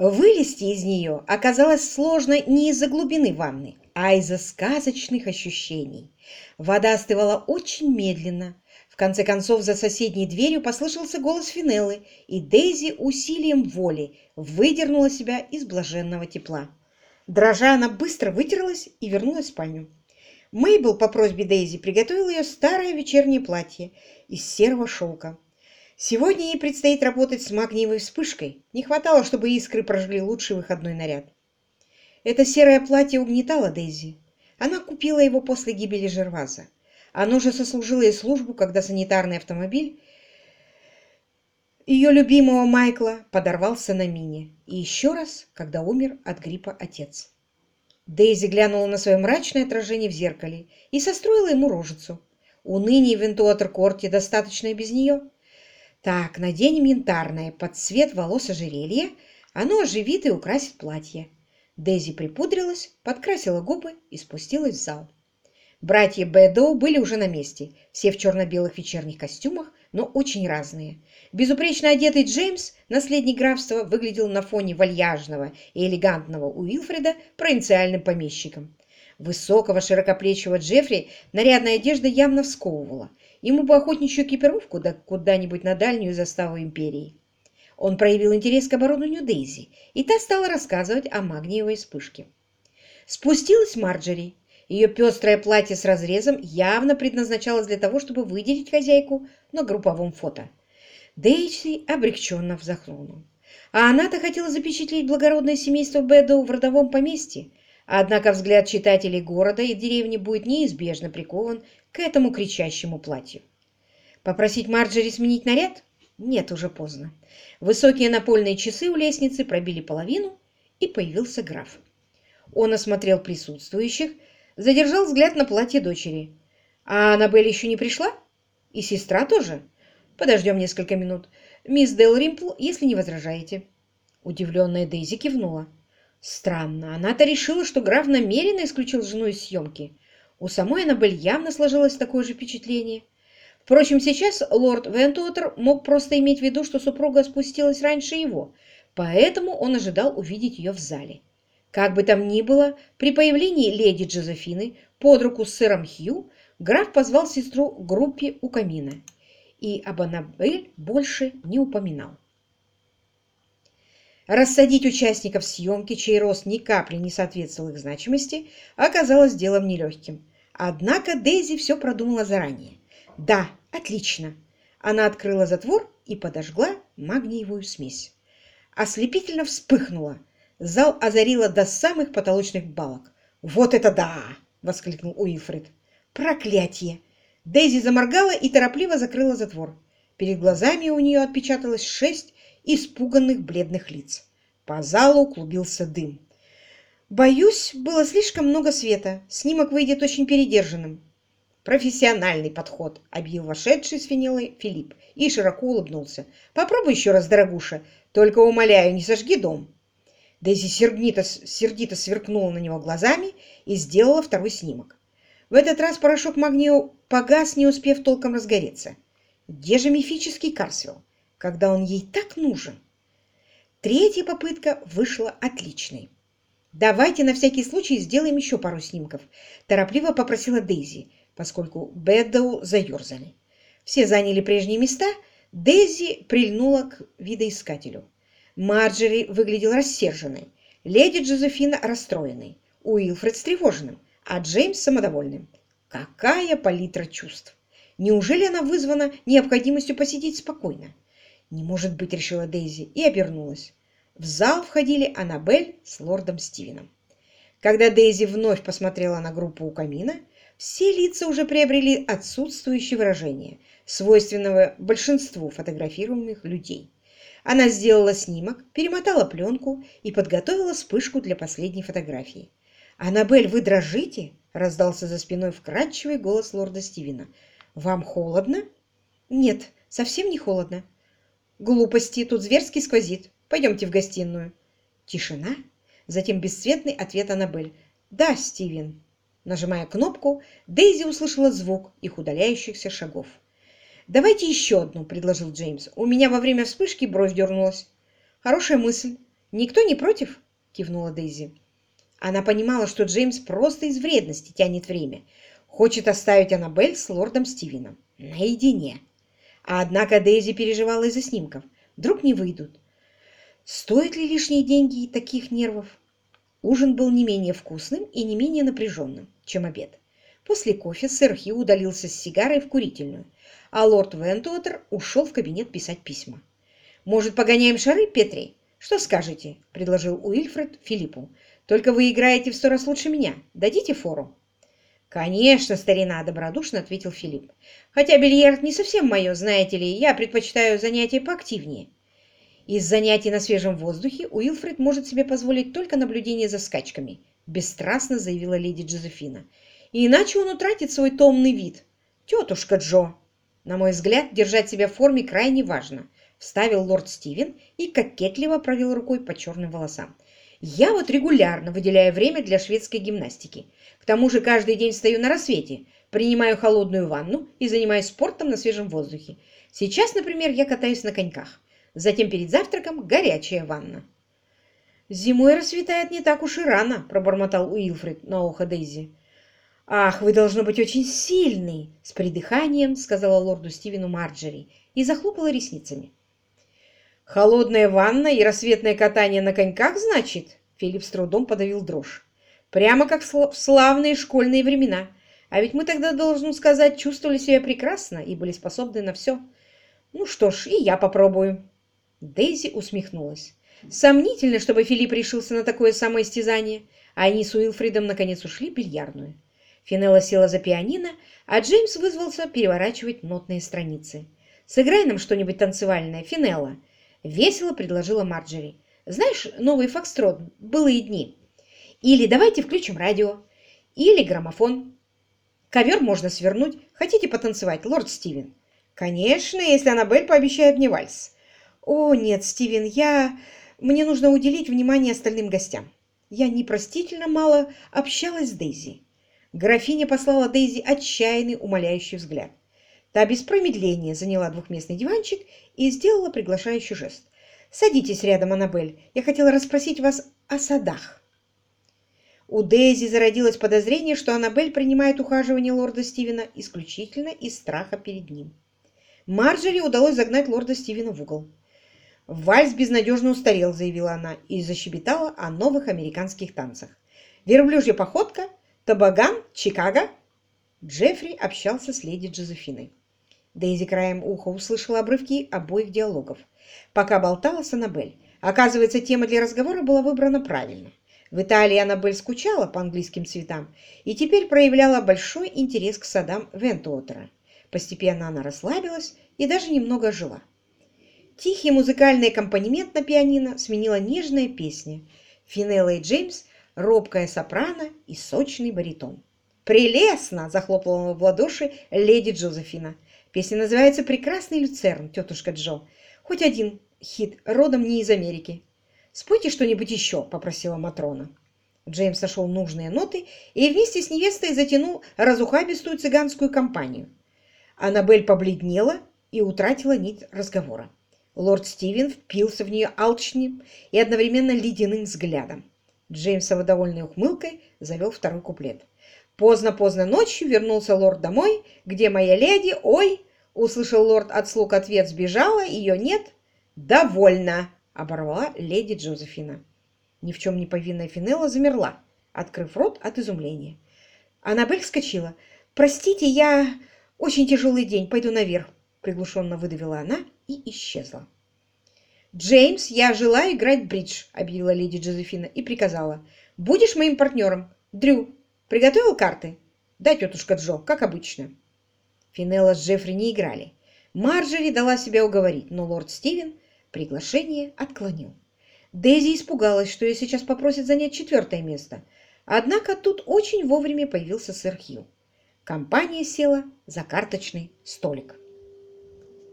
Вылезти из нее оказалось сложно не из-за глубины ванны, а из-за сказочных ощущений. Вода остывала очень медленно. В конце концов, за соседней дверью послышался голос Финеллы, и Дейзи усилием воли выдернула себя из блаженного тепла. Дрожа, она быстро вытерлась и вернулась в спальню. Мейбл по просьбе Дейзи приготовила ее старое вечернее платье из серого шелка. Сегодня ей предстоит работать с магниевой вспышкой. Не хватало, чтобы искры прожгли лучший выходной наряд. Это серое платье угнетало Дейзи. Она купила его после гибели Жерваза. Оно же сослужило ей службу, когда санитарный автомобиль ее любимого Майкла подорвался на мине. И еще раз, когда умер от гриппа отец. Дейзи глянула на свое мрачное отражение в зеркале и состроила ему рожицу. Уныние в Вентуатер-корте достаточно и без нее. Так, наденем янтарное под цвет волос ожерелья, оно оживит и украсит платье. Дейзи припудрилась, подкрасила губы и спустилась в зал. Братья Бэдоу были уже на месте, все в черно-белых вечерних костюмах, но очень разные. Безупречно одетый Джеймс, наследник графства, выглядел на фоне вальяжного и элегантного Уилфреда провинциальным помещиком. Высокого широкоплечего Джеффри нарядная одежда явно всковывала, Ему бы охотничью экипировку да куда-нибудь на дальнюю заставу империи. Он проявил интерес к оборудованию Дейзи, и та стала рассказывать о магниевой вспышке. Спустилась Марджери. Ее пестрое платье с разрезом явно предназначалось для того, чтобы выделить хозяйку на групповом фото. Дейзи облегченно вздохнула. А она-то хотела запечатлеть благородное семейство Бэдоу в родовом поместье, Однако взгляд читателей города и деревни будет неизбежно прикован к этому кричащему платью. Попросить Марджери сменить наряд? Нет, уже поздно. Высокие напольные часы у лестницы пробили половину, и появился граф. Он осмотрел присутствующих, задержал взгляд на платье дочери. А Аннабель еще не пришла? И сестра тоже? Подождем несколько минут. Мисс Дел Римпл, если не возражаете. Удивленная Дейзи кивнула. Странно, она-то решила, что граф намеренно исключил жену из съемки. У самой Аннабель явно сложилось такое же впечатление. Впрочем, сейчас лорд Вентуотер мог просто иметь в виду, что супруга спустилась раньше его, поэтому он ожидал увидеть ее в зале. Как бы там ни было, при появлении леди Джозефины под руку с сыром Хью граф позвал сестру к группе у камина и об Аннабель больше не упоминал. Рассадить участников съемки, чей рост ни капли не соответствовал их значимости, оказалось делом нелегким. Однако Дейзи все продумала заранее. «Да, отлично!» Она открыла затвор и подожгла магниевую смесь. Ослепительно вспыхнула. Зал озарила до самых потолочных балок. «Вот это да!» — воскликнул Уилфред. «Проклятие!» Дейзи заморгала и торопливо закрыла затвор. Перед глазами у нее отпечаталось шесть испуганных бледных лиц. По залу клубился дым. Боюсь, было слишком много света. Снимок выйдет очень передержанным. Профессиональный подход, объявил вошедший с финилой Филипп и широко улыбнулся. Попробуй еще раз, дорогуша, только умоляю, не сожги дом. Дейзи сердито, сердито сверкнула на него глазами и сделала второй снимок. В этот раз порошок магнио погас, не успев толком разгореться. Где же мифический Карсвелл? Когда он ей так нужен. Третья попытка вышла отличной. «Давайте на всякий случай сделаем еще пару снимков», – торопливо попросила Дейзи, поскольку Бэддоу заерзали. Все заняли прежние места, Дейзи прильнула к видоискателю. Марджери выглядел рассерженной, леди Джозефина расстроенной, Уилфред встревоженным, а Джеймс самодовольным. Какая палитра чувств! Неужели она вызвана необходимостью посидеть спокойно? «Не может быть», — решила Дейзи и обернулась. В зал входили Аннабель с лордом Стивеном. Когда Дейзи вновь посмотрела на группу у камина, все лица уже приобрели отсутствующее выражение, свойственного большинству фотографируемых людей. Она сделала снимок, перемотала пленку и подготовила вспышку для последней фотографии. «Аннабель, вы дрожите?» — раздался за спиной вкрадчивый голос лорда Стивена. «Вам холодно?» «Нет, совсем не холодно. Глупости, тут зверски сквозит. Пойдемте в гостиную. Тишина. Затем бесцветный ответ Аннабель. Да, Стивен. Нажимая кнопку, Дейзи услышала звук их удаляющихся шагов. «Давайте еще одну», — предложил Джеймс. «У меня во время вспышки бровь дернулась». «Хорошая мысль. «Никто не против?» – кивнула Дейзи. Она понимала, что Джеймс просто из вредности тянет время, хочет оставить Аннабель с лордом Стивеном наедине. А однако Дейзи переживала из-за снимков. Вдруг не выйдут. Стоят ли лишние деньги и таких нервов? Ужин был не менее вкусным и не менее напряженным, чем обед. После кофе сэр Хью удалился с сигарой в курительную, а лорд Вентуотер ушел в кабинет писать письма. «Может, погоняем шары, Петри? Что скажете?» – предложил Уильфред Филиппу. «Только вы играете в сто раз лучше меня. Дадите фору?» «Конечно, старина!» – добродушно ответил Филипп. «Хотя бильярд не совсем мое, знаете ли, я предпочитаю занятия поактивнее». Из занятий на свежем воздухе Уилфред может себе позволить только наблюдение за скачками, бесстрастно заявила леди Джозефина. И иначе он утратит свой томный вид. Тетушка Джо, на мой взгляд, держать себя в форме крайне важно, вставил лорд Стивен и кокетливо провел рукой по черным волосам. Я вот регулярно выделяю время для шведской гимнастики. К тому же каждый день встаю на рассвете, принимаю холодную ванну и занимаюсь спортом на свежем воздухе. Сейчас, например, я катаюсь на коньках. Затем перед завтраком горячая ванна. «Зимой рассветает не так уж и рано», – пробормотал Уилфред на ухо Дейзи. «Ах, вы, должно быть, очень сильный!» – с придыханием сказала лорду Стивену Марджери и захлопала ресницами. «Холодная ванна и рассветное катание на коньках, значит?» Филипп с трудом подавил дрожь. «Прямо как в славные школьные времена. А ведь мы тогда, должен сказать, чувствовали себя прекрасно и были способны на все. Ну что ж, и я попробую». Дейзи усмехнулась. Сомнительно, чтобы Филипп решился на такое самоистязание, они с Уилфридом наконец ушли в бильярдную. Финелла села за пианино, а Джеймс вызвался переворачивать нотные страницы. «Сыграй нам что-нибудь танцевальное, Финелла!» — весело предложила Марджери. «Знаешь, новый фокстрот, былые дни. Или давайте включим радио, или граммофон. Ковер можно свернуть. Хотите потанцевать, лорд Стивен?» «Конечно, если Аннабель пообещает мне вальс. «О, нет, Стивен, я... Мне нужно уделить внимание остальным гостям. Я непростительно мало общалась с Дейзи». Графиня послала Дейзи отчаянный, умоляющий взгляд. Та без промедления заняла двухместный диванчик и сделала приглашающий жест. «Садитесь рядом, Аннабель. Я хотела расспросить вас о садах». У Дейзи зародилось подозрение, что Аннабель принимает ухаживание лорда Стивена исключительно из страха перед ним. Марджери удалось загнать лорда Стивена в угол. «Вальс безнадежно устарел», — заявила она и защебетала о новых американских танцах. «Верблюжья походка, табаган, Чикаго». Джеффри общался с леди Джозефиной. Дейзи краем уха услышала обрывки обоих диалогов. Пока болтала с Аннабель. Оказывается, тема для разговора была выбрана правильно. В Италии Аннабель скучала по английским цветам и теперь проявляла большой интерес к садам Вентуотера. Постепенно она расслабилась и даже немного ожила. Тихий музыкальный аккомпанемент на пианино сменила нежная песня. Финелла и Джеймс, робкая сопрано и сочный баритон. «Прелестно!» – захлопала в ладоши леди Джозефина. Песня называется «Прекрасный люцерн, тетушка Джо». Хоть один хит, родом не из Америки. «Спойте что-нибудь еще», – попросила Матрона. Джеймс сошел нужные ноты и вместе с невестой затянул разухабистую цыганскую компанию. Аннабель побледнела и утратила нить разговора. Лорд Стивен впился в нее алчным и одновременно ледяным взглядом. Джеймс с довольной ухмылкой завел второй куплет. Поздно-поздно ночью вернулся лорд домой. «Где моя леди? Ой!» Услышал лорд от слуг ответ «Сбежала? Ее нет?» «Довольно!» — оборвала леди Джозефина. Ни в чем не повинная Финелла замерла, открыв рот от изумления. Аннабель вскочила. «Простите, я... Очень тяжелый день. Пойду наверх», — приглушенно выдавила она и исчезла. «Джеймс, я желаю играть в бридж», — объявила леди Джозефина и приказала. «Будешь моим партнером? Дрю, приготовил карты?» «Да, тетушка Джо, как обычно». Финелла с Джеффри не играли. Марджери дала себя уговорить, но лорд Стивен приглашение отклонил. Дейзи испугалась, что ее сейчас попросят занять четвертое место. Однако тут очень вовремя появился сэр Хилл. Компания села за карточный столик.